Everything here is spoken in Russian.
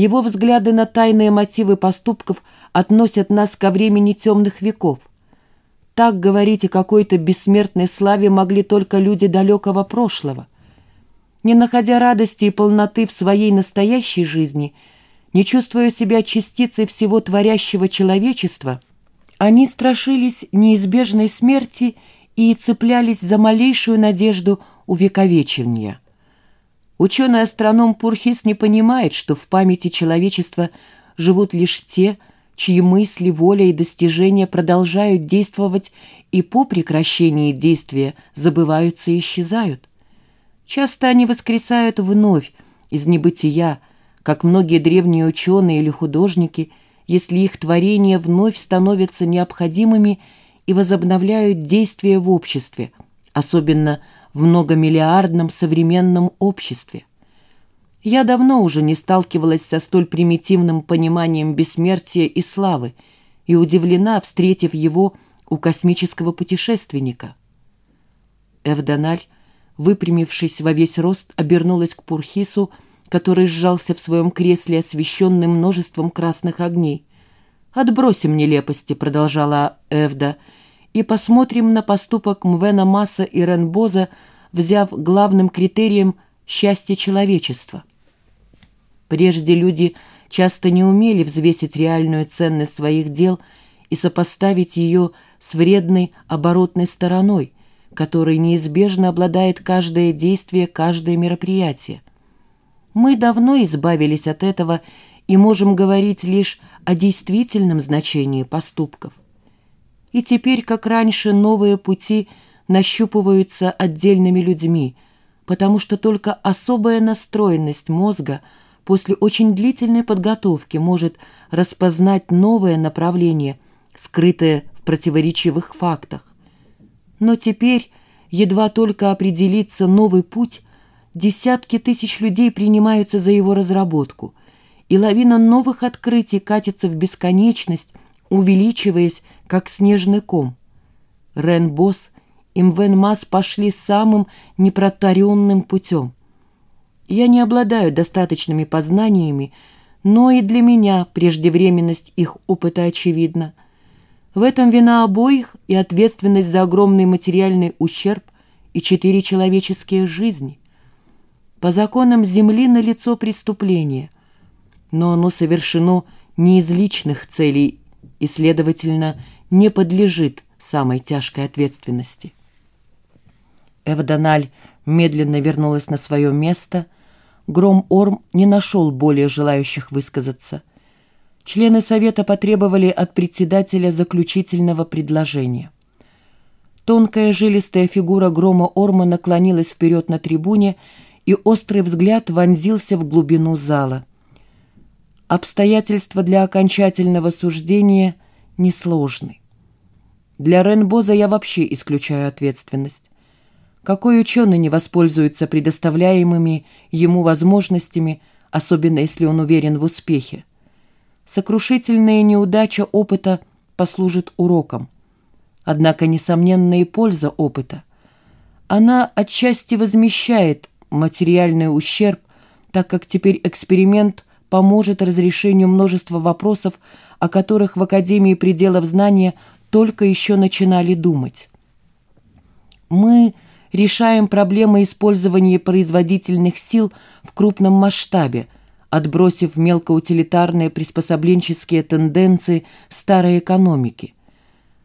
Его взгляды на тайные мотивы поступков относят нас ко времени темных веков. Так говорить о какой-то бессмертной славе могли только люди далекого прошлого. Не находя радости и полноты в своей настоящей жизни, не чувствуя себя частицей всего творящего человечества, они страшились неизбежной смерти и цеплялись за малейшую надежду увековечивания. Ученый-астроном Пурхис не понимает, что в памяти человечества живут лишь те, чьи мысли, воля и достижения продолжают действовать и по прекращении действия забываются и исчезают. Часто они воскресают вновь из небытия, как многие древние ученые или художники, если их творения вновь становятся необходимыми и возобновляют действия в обществе, особенно в многомиллиардном современном обществе. Я давно уже не сталкивалась со столь примитивным пониманием бессмертия и славы и удивлена, встретив его у космического путешественника. Эвдональ, выпрямившись во весь рост, обернулась к Пурхису, который сжался в своем кресле, освещенным множеством красных огней. «Отбросим нелепости», — продолжала Эвда, — и посмотрим на поступок Мвена Масса и Ренбоза, взяв главным критерием счастье человечества. Прежде люди часто не умели взвесить реальную ценность своих дел и сопоставить ее с вредной оборотной стороной, которой неизбежно обладает каждое действие, каждое мероприятие. Мы давно избавились от этого и можем говорить лишь о действительном значении поступков. И теперь, как раньше, новые пути нащупываются отдельными людьми, потому что только особая настроенность мозга после очень длительной подготовки может распознать новое направление, скрытое в противоречивых фактах. Но теперь, едва только определится новый путь, десятки тысяч людей принимаются за его разработку, и лавина новых открытий катится в бесконечность, увеличиваясь как снежный ком. Рен Босс и Мвен Мас пошли самым непротаренным путем. Я не обладаю достаточными познаниями, но и для меня преждевременность их опыта очевидна. В этом вина обоих и ответственность за огромный материальный ущерб и четыре человеческие жизни. По законам Земли налицо преступление, но оно совершено не из личных целей и, следовательно, не подлежит самой тяжкой ответственности. Эвдональ медленно вернулась на свое место. Гром-Орм не нашел более желающих высказаться. Члены Совета потребовали от председателя заключительного предложения. Тонкая жилистая фигура Грома-Орма наклонилась вперед на трибуне, и острый взгляд вонзился в глубину зала. Обстоятельства для окончательного суждения несложны. Для Ренбоза я вообще исключаю ответственность. Какой ученый не воспользуется предоставляемыми ему возможностями, особенно если он уверен в успехе? Сокрушительная неудача опыта послужит уроком. Однако, несомненная польза опыта. Она отчасти возмещает материальный ущерб, так как теперь эксперимент поможет разрешению множества вопросов, о которых в Академии пределов знания только еще начинали думать. Мы решаем проблемы использования производительных сил в крупном масштабе, отбросив мелкоутилитарные приспособленческие тенденции старой экономики.